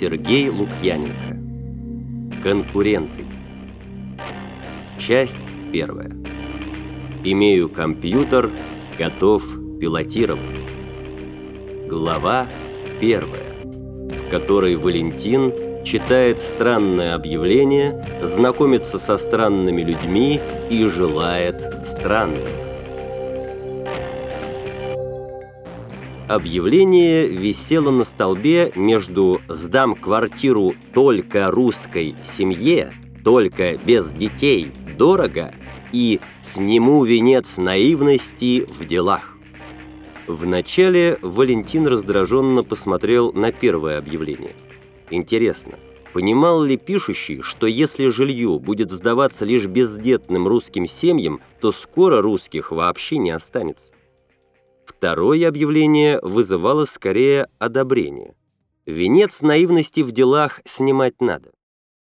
Сергей Лукьяненко. Конкуренты. Часть первая. Имею компьютер, готов пилотировать. Глава первая, в которой Валентин читает странное объявление, знакомится со странными людьми и желает странного. Объявление висело на столбе между «Сдам квартиру только русской семье, только без детей, дорого» и «Сниму венец наивности в делах». Вначале Валентин раздраженно посмотрел на первое объявление. Интересно, понимал ли пишущий, что если жилье будет сдаваться лишь бездетным русским семьям, то скоро русских вообще не останется? Второе объявление вызывало скорее одобрение. Венец наивности в делах снимать надо.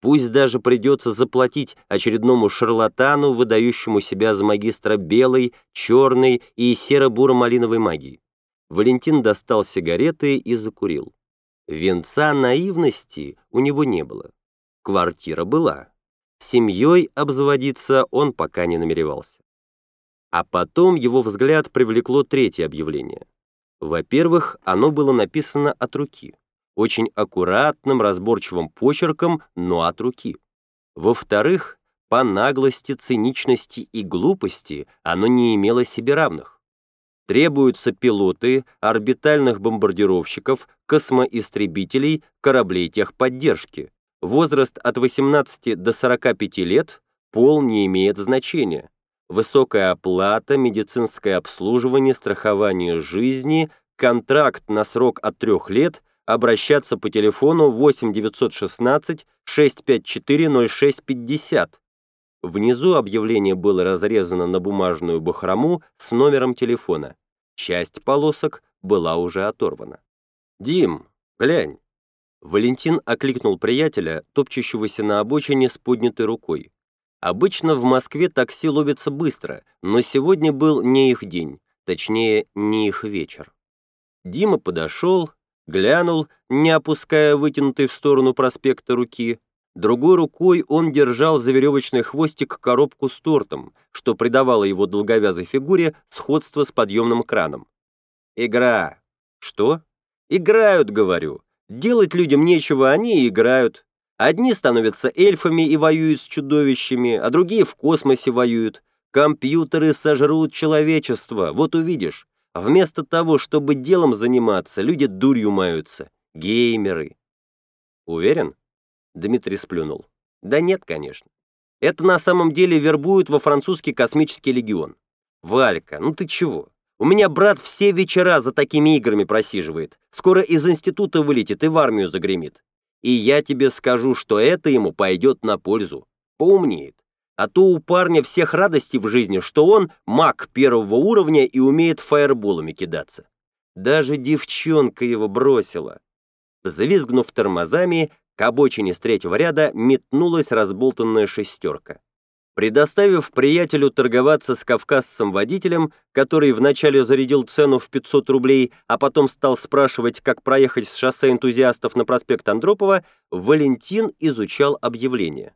Пусть даже придется заплатить очередному шарлатану, выдающему себя за магистра белой, черной и серо-буро-малиновой магии. Валентин достал сигареты и закурил. Венца наивности у него не было. Квартира была. Семьей обзаводиться он пока не намеревался. А потом его взгляд привлекло третье объявление. Во-первых, оно было написано от руки, очень аккуратным, разборчивым почерком, но от руки. Во-вторых, по наглости, циничности и глупости оно не имело себе равных. Требуются пилоты, орбитальных бомбардировщиков, космоистребителей, кораблей техподдержки. Возраст от 18 до 45 лет, пол не имеет значения высокая оплата, медицинское обслуживание, страхование жизни, контракт на срок от трех лет, обращаться по телефону 8 916 654 0650. Внизу объявление было разрезано на бумажную бахрому с номером телефона. Часть полосок была уже оторвана. «Дим, глянь!» Валентин окликнул приятеля, топчущегося на обочине с поднятой рукой. Обычно в Москве такси ловится быстро, но сегодня был не их день, точнее, не их вечер. Дима подошел, глянул, не опуская вытянутой в сторону проспекта руки. Другой рукой он держал за веревочный хвостик коробку с тортом, что придавало его долговязой фигуре сходство с подъемным краном. «Игра». «Что?» «Играют, говорю. Делать людям нечего, они играют. Одни становятся эльфами и воюют с чудовищами, а другие в космосе воюют. Компьютеры сожрут человечество, вот увидишь. Вместо того, чтобы делом заниматься, люди дурью маются. Геймеры. Уверен? Дмитрий сплюнул. Да нет, конечно. Это на самом деле вербуют во французский космический легион. Валька, ну ты чего? У меня брат все вечера за такими играми просиживает. Скоро из института вылетит и в армию загремит. И я тебе скажу, что это ему пойдет на пользу. Поумнеет. А то у парня всех радостей в жизни, что он маг первого уровня и умеет фаерболами кидаться. Даже девчонка его бросила. Завизгнув тормозами, к обочине с третьего ряда метнулась разболтанная шестерка. Предоставив приятелю торговаться с кавказцем-водителем, который вначале зарядил цену в 500 рублей, а потом стал спрашивать, как проехать с шоссе энтузиастов на проспект Андропова, Валентин изучал объявление.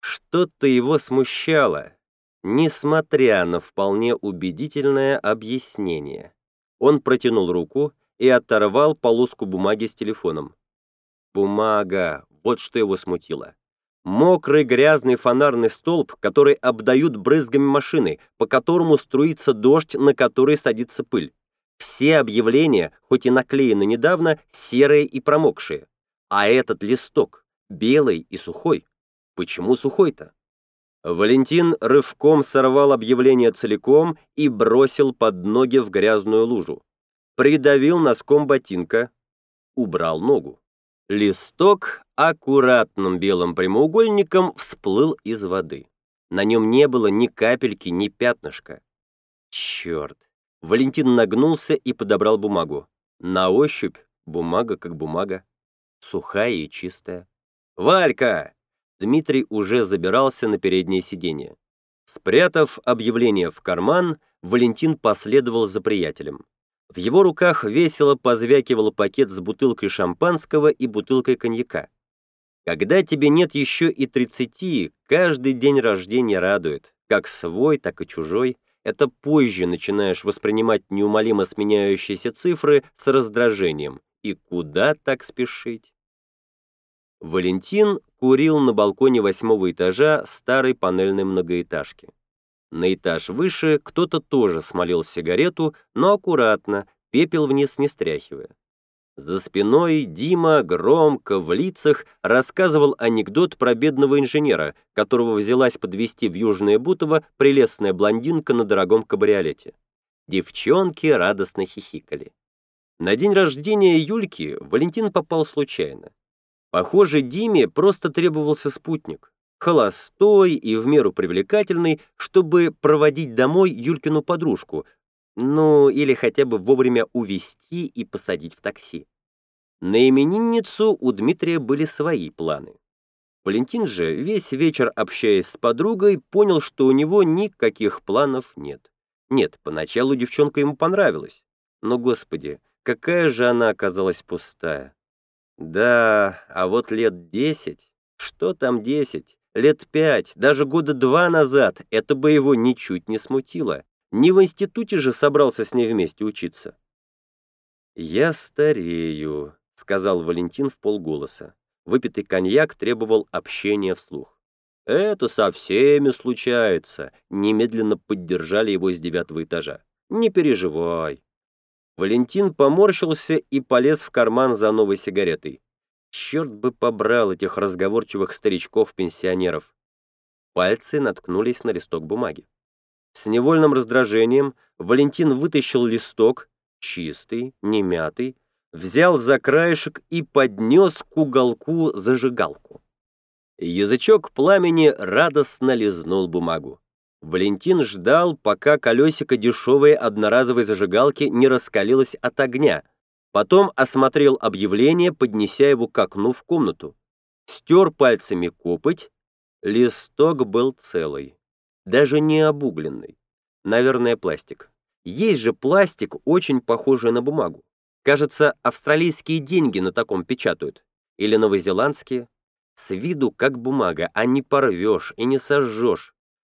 Что-то его смущало, несмотря на вполне убедительное объяснение. Он протянул руку и оторвал полоску бумаги с телефоном. Бумага, вот что его смутило. Мокрый грязный фонарный столб, который обдают брызгами машины, по которому струится дождь, на который садится пыль. Все объявления, хоть и наклеены недавно, серые и промокшие. А этот листок, белый и сухой. Почему сухой-то? Валентин рывком сорвал объявление целиком и бросил под ноги в грязную лужу. Придавил носком ботинка, убрал ногу. Листок аккуратным белым прямоугольником всплыл из воды. На нем не было ни капельки, ни пятнышка. Черт! Валентин нагнулся и подобрал бумагу. На ощупь бумага как бумага. Сухая и чистая. «Валька!» Дмитрий уже забирался на переднее сиденье. Спрятав объявление в карман, Валентин последовал за приятелем. В его руках весело позвякивал пакет с бутылкой шампанского и бутылкой коньяка. Когда тебе нет еще и тридцати, каждый день рождения радует, как свой, так и чужой. Это позже начинаешь воспринимать неумолимо сменяющиеся цифры с раздражением. И куда так спешить? Валентин курил на балконе восьмого этажа старой панельной многоэтажки. На этаж выше кто-то тоже смолил сигарету, но аккуратно, пепел вниз не стряхивая. За спиной Дима громко в лицах рассказывал анекдот про бедного инженера, которого взялась подвести в Южное Бутово прелестная блондинка на дорогом кабриолете. Девчонки радостно хихикали. На день рождения Юльки Валентин попал случайно. Похоже, Диме просто требовался спутник. Холостой и в меру привлекательный, чтобы проводить домой Юлькину подружку, ну, или хотя бы вовремя увезти и посадить в такси. На именинницу у Дмитрия были свои планы. Валентин же, весь вечер общаясь с подругой, понял, что у него никаких планов нет. Нет, поначалу девчонка ему понравилась. Но, господи, какая же она оказалась пустая. Да, а вот лет десять, что там десять, лет пять, даже года два назад это бы его ничуть не смутило. Не в институте же собрался с ней вместе учиться. «Я старею», — сказал Валентин в полголоса. Выпитый коньяк требовал общения вслух. «Это со всеми случается», — немедленно поддержали его с девятого этажа. «Не переживай». Валентин поморщился и полез в карман за новой сигаретой. Черт бы побрал этих разговорчивых старичков-пенсионеров. Пальцы наткнулись на листок бумаги. С невольным раздражением Валентин вытащил листок, чистый, немятый, взял за краешек и поднес к уголку зажигалку. Язычок пламени радостно лизнул бумагу. Валентин ждал, пока колесико дешевой одноразовой зажигалки не раскалилось от огня. Потом осмотрел объявление, поднеся его к окну в комнату. Стер пальцами копоть. Листок был целый даже не обугленный. Наверное, пластик. Есть же пластик, очень похожий на бумагу. Кажется, австралийские деньги на таком печатают. Или новозеландские. С виду как бумага, а не порвешь и не сожжешь.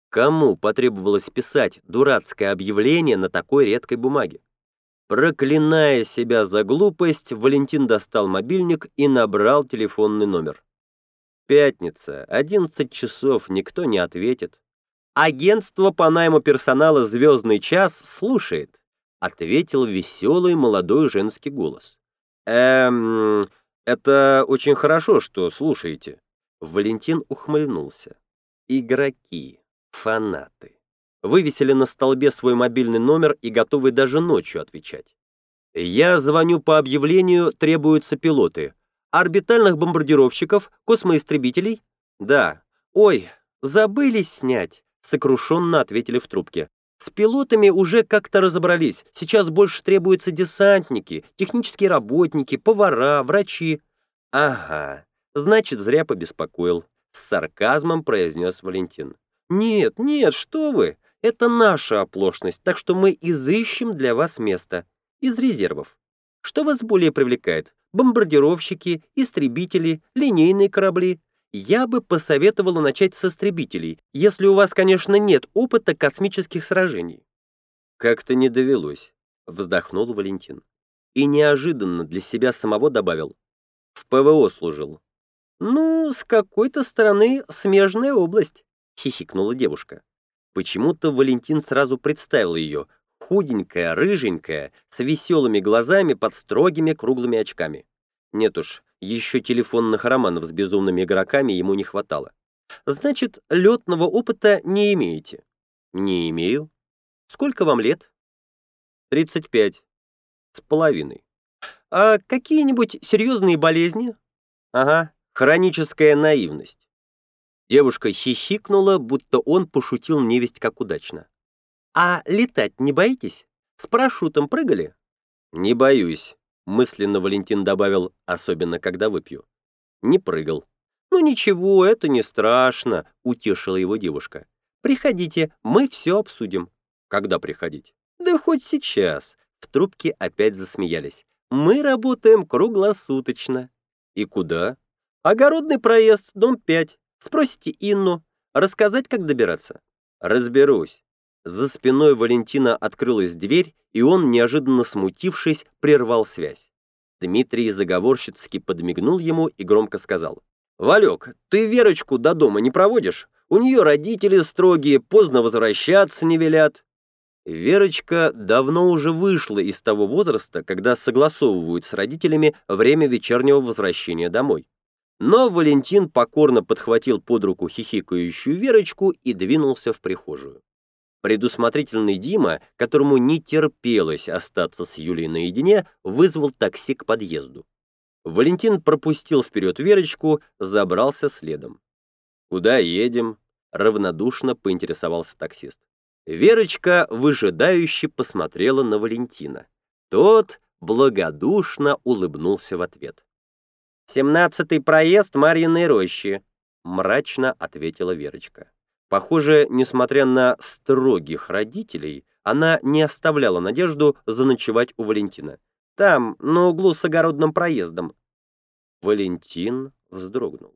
Кому потребовалось писать дурацкое объявление на такой редкой бумаге? Проклиная себя за глупость, Валентин достал мобильник и набрал телефонный номер. Пятница, 11 часов, никто не ответит. «Агентство по найму персонала «Звездный час» слушает», — ответил веселый молодой женский голос. «Эм, это очень хорошо, что слушаете». Валентин ухмыльнулся. «Игроки, фанаты. Вывесили на столбе свой мобильный номер и готовы даже ночью отвечать. Я звоню по объявлению, требуются пилоты. Орбитальных бомбардировщиков, космоистребителей? Да. Ой, забыли снять сокрушенно ответили в трубке. С пилотами уже как-то разобрались. Сейчас больше требуются десантники, технические работники, повара, врачи. Ага, значит, зря побеспокоил. С сарказмом произнес Валентин. Нет, нет, что вы. Это наша оплошность, так что мы изыщем для вас место. Из резервов. Что вас более привлекает? Бомбардировщики, истребители, линейные корабли? Я бы посоветовала начать с истребителей, если у вас, конечно, нет опыта космических сражений. Как-то не довелось, вздохнул Валентин. И неожиданно для себя самого добавил. В ПВО служил. Ну, с какой-то стороны смежная область, хихикнула девушка. Почему-то Валентин сразу представил ее, худенькая, рыженькая, с веселыми глазами под строгими круглыми очками. Нет уж, еще телефонных романов с безумными игроками ему не хватало. Значит, летного опыта не имеете? Не имею. Сколько вам лет? 35. С половиной. А какие-нибудь серьезные болезни? Ага, хроническая наивность. Девушка хихикнула, будто он пошутил невесть как удачно. А летать не боитесь? С парашютом прыгали? Не боюсь. Мысленно Валентин добавил, особенно когда выпью. Не прыгал. «Ну ничего, это не страшно», — утешила его девушка. «Приходите, мы все обсудим». «Когда приходить?» «Да хоть сейчас», — В трубке опять засмеялись. «Мы работаем круглосуточно». «И куда?» «Огородный проезд, дом 5. Спросите Инну. Рассказать, как добираться?» «Разберусь». За спиной Валентина открылась дверь, и он, неожиданно смутившись, прервал связь. Дмитрий заговорщицки подмигнул ему и громко сказал. «Валек, ты Верочку до дома не проводишь? У нее родители строгие, поздно возвращаться не велят». Верочка давно уже вышла из того возраста, когда согласовывают с родителями время вечернего возвращения домой. Но Валентин покорно подхватил под руку хихикающую Верочку и двинулся в прихожую. Предусмотрительный Дима, которому не терпелось остаться с Юлей наедине, вызвал такси к подъезду. Валентин пропустил вперед Верочку, забрался следом. «Куда едем?» — равнодушно поинтересовался таксист. Верочка выжидающе посмотрела на Валентина. Тот благодушно улыбнулся в ответ. «Семнадцатый проезд Марьиной рощи», — мрачно ответила Верочка. Похоже, несмотря на строгих родителей, она не оставляла надежду заночевать у Валентина. Там, на углу с огородным проездом. Валентин вздрогнул.